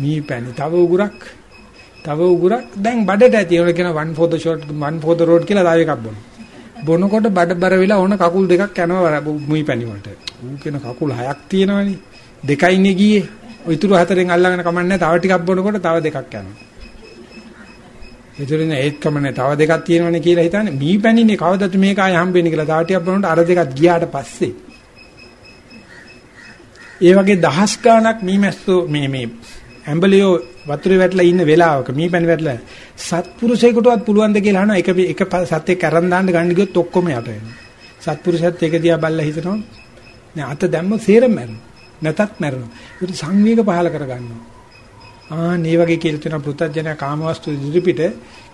මී පැණි තව උගුරක් තව උගුරක් දැන් බඩට ඇති ඒවල කියන one for the short one for the road කියලා තාව එකක් බොන. බොනකොට බඩ බර වෙලා ඕන කකුල් දෙකක් යනවා මුයි පැණි වලට. ඌ කියන කකුල් හයක් තියෙනවනේ. දෙකයිනේ ගියේ. ඔය ඉතුරු හතරෙන් අල්ලගෙන කමන්නේ තව ටිකක් බොනකොට තව දෙකක් යනවා. ඒතරනේ ඒත් කමන්නේ තව දෙකක් තියෙනවනේ කියලා හිතන්නේ මී පැණිනේ කවදද මේක ආය හම්බෙන්නේ කියලා තව ටිකක් බොනකොට අර දෙකක් ගියාට පස්සේ ඒ වගේ දහස් ගාණක් මීමැස්සෝ මේ මේ ඇඹලියෝ වතුරේ වැටලා ඉන්න වෙලාවක මීපැණි වැටලා සත්පුරුෂයෙකුටවත් පුළුවන් ද කියලා අහනවා එක එක සත්‍යයක් අරන් දාන්න ගන්න ගියොත් ඔක්කොම යට වෙනවා. සත්පුරුෂයත් ඒක දිහා බල්ලා හිතනවා. නෑ අත දැම්ම සේරම මැරෙනවා. නැතත් මැරෙනවා. ඒක සංවේග පහල කරගන්නවා. ආ මේ වගේ කියලා තියෙන පෘථජ්ජන කාමවස්තු ඉදිරිපිට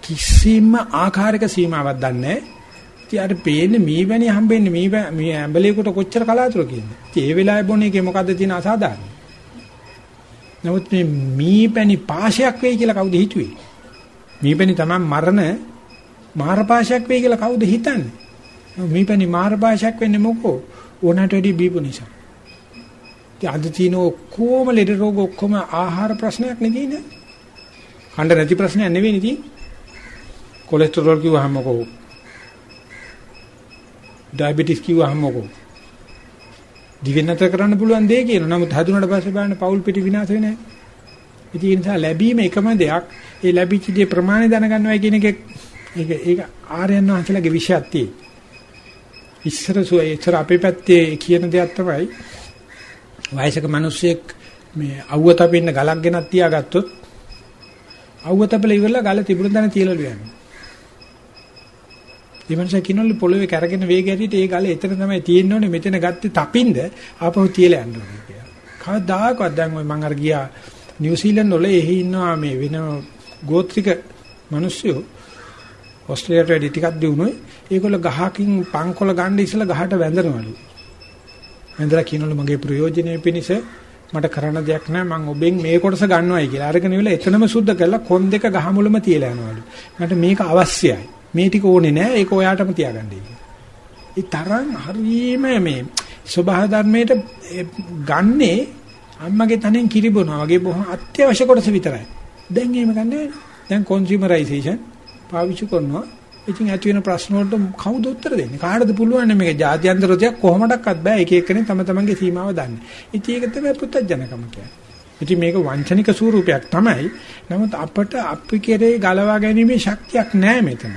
කිසිම ආකාරයක සීමාවක් දන්නේ නැහැ. ඉතින් අර පේන්නේ මීවැණි හම්බෙන්නේ මී මේ ඇඹලේකට කොච්චර කලාතුරකින්ද. ඉතින් ඒ වෙලාවේ බොන්නේ එකේ මොකද්ද තියෙන අසාධාරණ. නමුත් මේ මීපැණි පාශයක් වෙයි කියලා කවුද හිතුවේ? මීපැණි තමයි මරණ මාරපාශයක් වෙයි කියලා කවුද හිතන්නේ? මීපැණි මාරපාශයක් වෙන්නේ මොකෝ? ඕනට වැඩි බීපු නිසා. ඉතින් අද තියෙන ඔක්කොම ලෙඩ රෝග ඔක්කොම ආහාර ප්‍රශ්නයක් නෙදී නේ. කණ්ඩ නැති ප්‍රශ්නයක් නෙවෙයි නේ තියෙන්නේ. කොලෙස්ටරෝල් කිව්වහම මොකෝ? ඩයබටිස් කිව්වහම මොකෝ? දිවෙන්නත කරන්න පුළුවන් දෙය කියන. නමුත් හදුනට පස්සේ බලන්න පෞල් පිටි විනාශ වෙන්නේ නැහැ. ඉතින් ඒ නිසා ලැබීම එකම දෙයක්. ඒ ලැබිච්ච දේ ප්‍රමාණය දැනගන්නවා කියන එක ඒක ඒක ආර්යයන් වහන්සේලාගේ විශයක් තියෙයි. ඉස්සර සුවේ ඉස්සර අපේ පැත්තේ කියන දෙයක් තමයි වයසක මිනිස්සෙක් මේ අවුව තපින්න ගලක් ගෙනත් තියාගත්තොත් අවුව තපල ඉවරලා ගල තිබුණ තැන තියලා ලියන්නේ. ඒ මනුස්සයා කිනොල්ල පොළවේ කරගෙන වේගය ඇටිට ඒ ගල එතන තමයි තියෙන්න ඕනේ මෙතන ගත්තේ තපින්ද ආපහු තියලා යන්න ඕනේ කියලා. කවදාකවත් දැන් ඔය මං අර ගියා නිව්සීලන්ත වල එහි ඉන්නවා මේ වෙන ගෝත්‍රික මිනිස්සු ඕස්ට්‍රේලියාවට වැඩි ටිකක් දිනුනේ ඒගොල්ල ගහකින් පංකොල ගන්න ඉස්සලා ගහට වැඳනවලු. වැඳලා කියනවලු මගේ ප්‍රයෝජනෙ පිණිස මට කරන්න දෙයක් නැහැ මං ඔබෙන් මේ කොටස ගන්නවයි කියලා. අරගෙන ඉවල එතනම සුද්ධ කරලා කොන් දෙක ගහ මුලම තියලා යනවලු. මට මේක අවශ්‍යයි. මේ ටික ඕනේ නෑ ඒක ඔයාටම තියාගන්නයි. ඒ තරම් හරීම මේ ස්වභාව ධර්මයට ගන්නේ අම්මගේ තනෙන් කිරි බොනවා වගේ බොහොම අත්‍යවශ්‍ය කොටස විතරයි. දැන් එහෙම ගන්නෑ. දැන් කන්සියුමරයිසේෂන් පාවිච්චි කරනවා. ඉතින් ඇති වෙන ප්‍රශ්න වලට කවුද උත්තර දෙන්නේ? කාටද පුළුවන් මේක ජාත්‍යන්තරෝදයක් කොහොමඩක්වත් බෑ. එක එකනේ තම තමන්ගේ සීමාව දන්නේ. ඉතින් ඒක තමයි පුත්තජනකම කියන්නේ. ඉතින් මේක වංචනික ස්වරූපයක් තමයි. නමුත් අපට අපි කෙරේ ගලවා ගැනීමේ ශක්තියක් නැහැ මෙතන.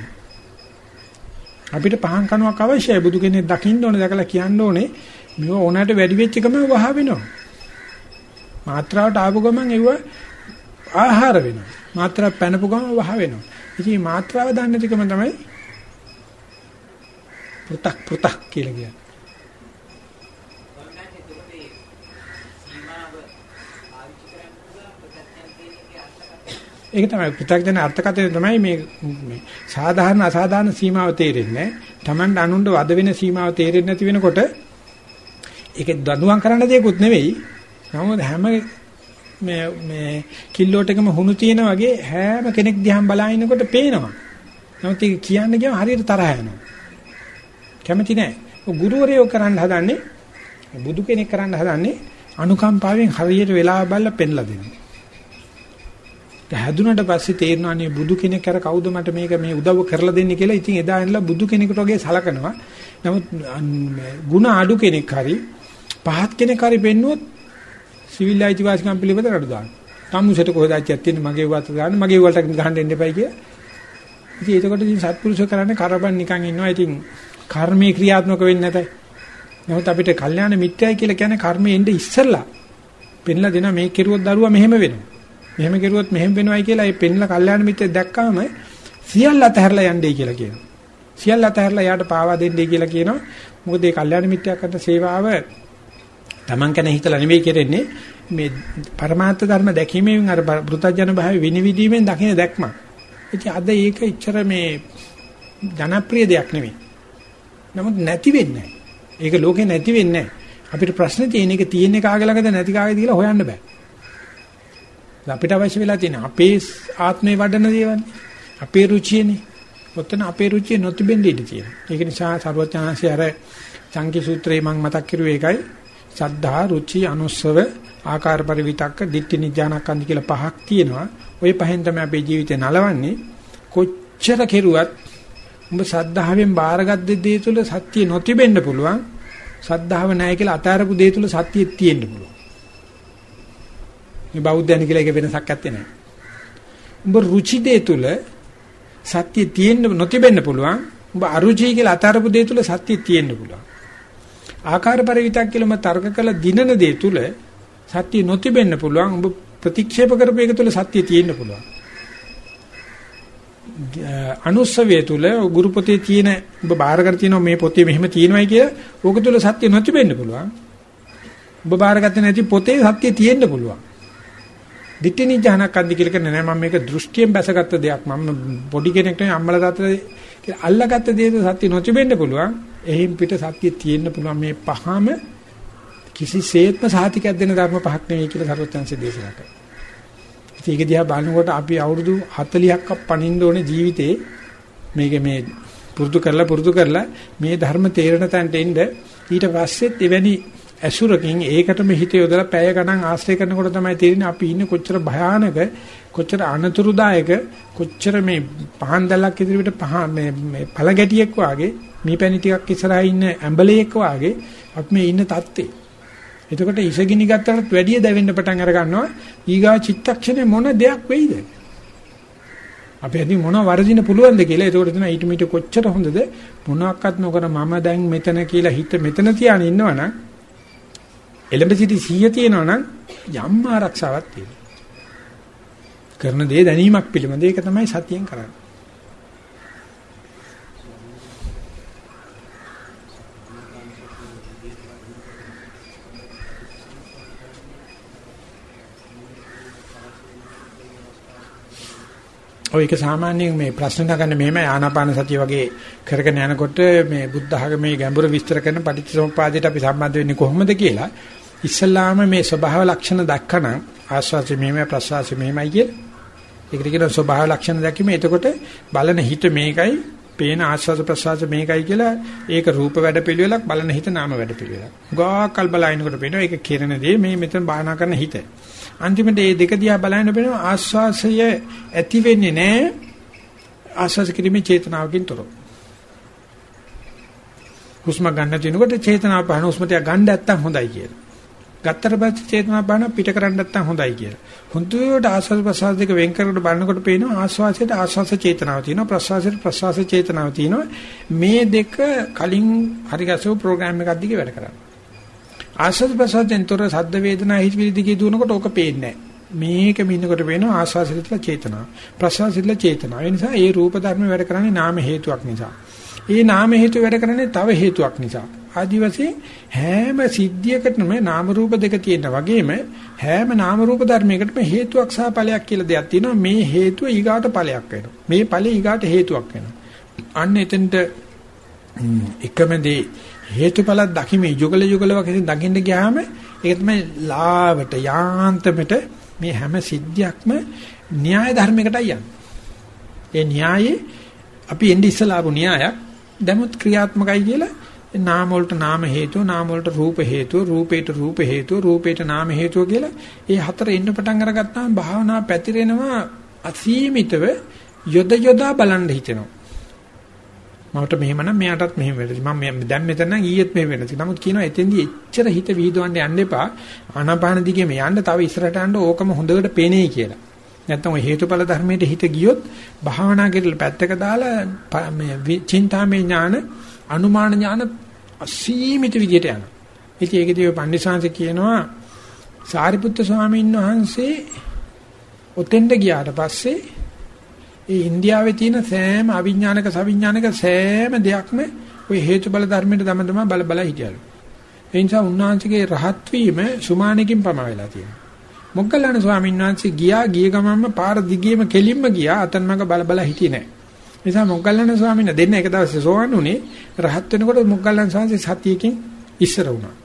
අපිට පහන් කනුවක් අවශ්‍යයි. බුදු කෙනෙක් දකින්න ඕනේ දැකලා කියන්න ඕනේ. මේව ඕනෑමට වැඩි වෙච්ච ගමන් වහ වෙනවා. මාත්‍රාවට ආපු ගමන් ඒව ආහාර වෙනවා. මාත්‍රා පැනපු ගමන් වහ වෙනවා. ඉතින් මාත්‍රාව දන්නේ නැතිකම තමයි පෘ탁 පෘ탁 කියලා කියන්නේ. ඒක තමයි පෘථග්ජන අර්ථකථනය තමයි මේ මේ සාධාරණ අසාධාරණ සීමාව තේරෙන්නේ. තමන්ට අනුන්ට වද වෙන සීමාව තේරෙන්නේ නැති වෙනකොට ඒක දඬුවම් කරන්න දෙයක්වත් නෙවෙයි. නමුත් හැම මේ මේ කිල්ලෝට එකම හුණු තියෙන වගේ හැම කෙනෙක් දිහා බලනකොට පේනවා. නමුත් ඒක කියන්න ගියම හරියට තරහ යනවා. කැමති නැහැ ගුරුවරයෝ කරන්න හදන්නේ බුදු කෙනෙක් කරන්න හදන්නේ අනුකම්පාවෙන් හරියට වෙලාව බලලා පෙන්ලා දෙනවා. හැදුනට පස්සේ තේරෙනවා නේ බුදු කෙනෙක් කර කවුද මට මේක මේ උදව් කරලා දෙන්නේ කියලා. ඉතින් එදා ඉඳලා බුදු කෙනෙකුට වගේ සලකනවා. නමුත් ಗುಣ අඩු කෙනෙක් හරි පහත් කෙනෙක් හරි පෙන්නුවොත් සිවිල් අයිතිවාසිකම් පිළිබඳ රඩු දානවා. තමුසෙට කොහෙද ඇච්චියක් තියෙන්නේ මගේ වත් ගන්න මගේ වලට ගහන්න එන්න එපයි කිය. ඉතින් ඒකකොට ඉතින් සත්පුරුෂය කරන්නේ කරබන් නිකන් ඉන්නවා. ඉතින් කර්මයේ ක්‍රියාත්මක වෙන්නේ නැතයි. නමුත් අපිට කල්යාණ මිත්‍යයි කියලා කියන්නේ කර්මයේ එnde ඉස්සෙල්ලා පෙන්ලා දෙනවා මේ කෙරුවොත් දරුවා මෙහෙම වෙනවා. මෙහෙම කෙරුවොත් මෙහෙම වෙනවයි කියලා ඒ පෙන්ලා කල්යාණ මිත්‍රය දැක්කාම සියල්ල අතහැරලා යන්නයි කියලා කියනවා. සියල්ල අතහැරලා යාට පාවා දෙන්නයි කියලා කියනවා. මොකද මේ කල්යාණ මිත්‍යා කරන සේවාව Taman කෙන හිතලා නෙවෙයි කරන්නේ මේ પરමාර්ථ ධර්ම දැකීමෙන් අර වෘතජන භාවය විනිවිදීමෙන් දකින දැක්ම. ඉතින් අද ඒක ඉච්චර මේ ජනප්‍රිය දෙයක් නෙවෙයි. නමුත් නැති වෙන්නේ ඒක ලෝකේ නැති වෙන්නේ අපිට ප්‍රශ්නේ තියෙන එක තියෙන කාගේ ළඟද නැති කාගේද කියලා හොයන්න බෑ. අපිට අවශ්‍ය වෙලා තියෙන අපේ ආත්මේ වඩන දේවල් අපේ රුචියනේ. ඔතන අපේ රුචිය නොතිබෙන්න ඉඩ තියෙනවා. ඒක නිසා සර්වඥාන්සේ අර චංකි සූත්‍රයේ මම මතක් කරුවේ ඒකයි සද්ධා, රුචි, අනුස්සව, ආකාර පරිවිතක්ක, ditthi නිජානකන්ද කියලා පහක් තියෙනවා. ওই පහෙන් තමයි අපේ ජීවිතේ නලවන්නේ. කොච්චර කෙරුවත් උඹ සද්ධාවෙන් බාරගත් දේ තුල සත්‍ය නොතිබෙන්න පුළුවන්. සද්ධාව නැහැ කියලා අතාරපු දේ තුල සත්‍ය තියෙන්න පුළුවන්. මේ බෞද්ධයන් කියලා එක වෙනසක් නැත්තේ නෑ. උඹ රුචි දේ තුල සත්‍ය තියෙන්න නොතිබෙන්න පුළුවන්. උඹ අරුචි කියලා අතාරපු දේ තුල සත්‍ය තියෙන්න පුළුවන්. ආකාර පරිවිතක් කියලාම තර්ක කළ දිනන දේ තුල සත්‍ය නොතිබෙන්න පුළුවන්. උඹ ප්‍රතික්ෂේප කරපු එක තුල සත්‍ය තියෙන්න පුළුවන්. අනුස්සවයේ තුල ගුරු පොතේ තියෙන ඔබ බාර කර තියෙනවා මේ පොතේ මෙහෙම තියෙනවයි කියලා ඕක තුල සත්‍ය නොතිබෙන්න පුළුවන්. ඔබ බාරගත්තේ නැති පොතේ සත්‍ය තියෙන්න පුළුවන්. දිට්ඨි නිජහනක් අද්දි කියලා කියන්නේ නෑ. මම මේක දෘෂ්ටියෙන් බැසගත්ත දෙයක්. මම පොඩි කෙනෙක් නෙවෙයි අම්මලා තාත්තලා කියලා අල්ලගත්ත දේද සත්‍ය නොතිබෙන්න පුළුවන්. එහින් පිට සත්‍ය තියෙන්න පුළුවන්. මේ පහම කිසිසේත්ම සාතිකයක් දෙන ධර්ම පහක් නෙවෙයි කියලා සරුවචන්සේ දේශනා කරා. ඉතින් ඒක දිහා බලනකොට අපි අවුරුදු 40ක් පණින්න ඕනේ ජීවිතේ. මේක මේ පුරුදු කරලා පුරුදු කරලා මේ ධර්ම තේරෙන තැනට එන්න. ඊට පස්සෙත් එවැනි ඇසුරකින් ඒකටම හිත යොදලා පැය ගණන් ආශ්‍රය කරනකොට තමයි තේරෙන්නේ අපි ඉන්නේ කොච්චර භයානක කොච්චර අනතුරුදායක කොච්චර මේ පහන් දැල්ලක් ඉදිරියට පහන් මේ මේ පළ ගැටියෙක් වාගේ මේ පැණි ටිකක් ඉස්සරහා ඉන්න ඇඹලෙක් වාගේ අපි මේ ඉන්න තත්ත්වේ. එතකොට ඉසගිනි ගත්තටත් වැඩිය දැවෙන්න පටන් අර ගන්නවා. ඊගා චිත්තක්ෂණේ මොන දෙයක් වෙයිද? අපි අද මොන වර්ධින පුළුවන්ද කියලා. එතකොට එතන ඊට මීට කොච්චර හොඳද? මොනවත් නොකර මම දැන් මෙතන කියලා හිත මෙතන තියාගෙන ඉන්නවනම් එලඹ සිටි 100 තියෙනවනම් යම් ආරක්ෂාවක් තියෙනවා. කරන දේ දැනීමක් පිළිබඳ ඒක තමයි සතියෙන් කරන්නේ. ඔය ඒක සාමාන්‍යයෙන් මේ ප්‍රශ්න නගන්න මෙහෙමයි ආනාපාන සතිය වගේ කරගෙන යනකොට මේ බුද්ධ ආගමේ ගැඹුරු විස්තර කරන පටිච්චසමුපාදයට අපි සම්බන්ධ වෙන්නේ කොහොමද කියලා ඉස්සල්ලාම මේ ස්වභාව ලක්ෂණ දක්කන ආස්වාසි මෙහෙමයි ප්‍රසවාසි මෙහෙමයි කිය. ඒකට කියන ස්වභාව ලක්ෂණ දැකීම එතකොට බලන හිත මේකයි පේන ආස්වාද ප්‍රසවාස මේකයි කියලා ඒක රූප වැඩ පිළිවෙලක් බලන හිත නාම වැඩ පිළිවෙලක්. ගාකල් බලනකොට පේනවා ඒක කිරණ දේ මේ මෙතන බාහනා කරන හිත. අන්තිමට මේ දෙක දිහා බලන වෙනවා ආස්වාසය ඇති වෙන්නේ නැහැ ආස්වාස කිරීමේ චේතනාවකින් තොරව. හුස්ම ගන්න තිනකොට චේතනාව පහන හුස්ම තියා ගන්න නැත්තම් හොඳයි කියලා. ගත්තට පස්සේ චේතනාව පහන පිට කරන්න නැත්තම් හොඳයි කියලා. හොඳට ආස්වාද ප්‍රසවාස දෙක වෙන් කරකට බලනකොට පේනවා ආස්වාසයට ආස්වාස චේතනාව තියෙනවා ප්‍රසවාසයට ප්‍රසවාස චේතනාව තියෙනවා. මේ දෙක කලින් හරි ගැසෝ ප්‍රෝග්‍රෑම් එකක් දිගේ වැඩ කරන්නේ. ආස්වාද ප්‍රසද්දෙන් තොර සද්ද වේදනා හිතවිලි දිගේ දුවනකොට ඕක පේන්නේ මේක මින්නකොට පේනවා ආස්වාසිතල චේතනා ප්‍රසවාසිතල චේතනා. ඒ නිසා ඒ රූප ධර්ම වැඩ කරන්නේ නාම හේතුවක් නිසා. ඒ නාම හේතු වැඩ කරන්නේ තව හේතුවක් නිසා. ආදිවාසී හැම සිද්ධියකටම නාම රූප දෙක තියෙන වගේම හැම නාම රූප ධර්මයකටම හේතුවක් සහ ඵලයක් කියලා දෙයක් තියෙනවා. මේ හේතුව ඊගාට ඵලයක් වෙනවා. මේ ඵලෙ ඊගාට හේතුවක් වෙනවා. අන්න එතෙන්ට එකම දේ හේතුඵල දකිමේ යුගල යුගල වගේ දකින්න ගියාම ඒක තමයි ලාවට යාන්තමට මේ හැම සිද්ධියක්ම න්‍යාය ධර්මයකටයි යන්නේ. ඒ න්‍යායේ අපි එන්නේ ඉස්සලාපු න්‍යායක් දැමුත් ක්‍රියාත්මකයි කියලා නාම වලට නාම හේතුව නාම වලට රූප හේතුව රූපේට රූප හේතුව රූපේට නාම හේතුව කියලා ඒ හතර එන්න පටන් අරගත්තාම භාවනා පැතිරෙනවා අසීමිතව යොද යොදා බලන්න හිතෙනවා. මට මෙහෙම නම් මෙයාටත් මෙහෙම වෙලා. මම දැන් මෙතන නම් ඊයේත් මෙහෙම වෙලා. නමුත් කියනවා එතෙන්දී එච්චර හිත විහිදුවන්න යන්න එපා. ආනාපාන දිගේ මේ යන්න තව ඉස්සරහට යන්න ඕකම හොඳට පේනේ කියලා. නැත්තම් ඔය හේතුඵල ධර්මයට හිත ගියොත් භාවනා කරලා පැත්තක දාලා මේ චින්තාමය ඥාන අනුමාන ඥාන අසීමිත විදියට යනවා. ඉතින් ඒකදී ඔය පන්දිසාංශ කියනවා සාරිපුත්‍ර ස්වාමීන් වහන්සේ ඔතෙන්ට ගියාට පස්සේ ඒ ඉන්දියාවේ තියෙන සෑම අවිඥානික සවිඥානික සෑම දෙයක්ම ওই හේතුබල ධර්මයට තම තම බල බල හිටියලු. ඒ නිසා උන්වහන්සේගේ රහත් වීම සුමානකින් පම වෙලා තියෙනවා. මොග්ගල්ලාන ස්වාමීන් වහන්සේ ගියා ගිය ගමන්ම පාර දිගේම කෙලින්ම ගියා අතන්මඟ බල බල හිටියේ නැහැ. නිසා මොග්ගල්ලාන ස්වාමීන් දෙන්න එක දවසේ සෝවන් උනේ රහත් වෙනකොට මොග්ගල්ලාන ස්වාමීන් සතියකින් ඉස්සර වුණා.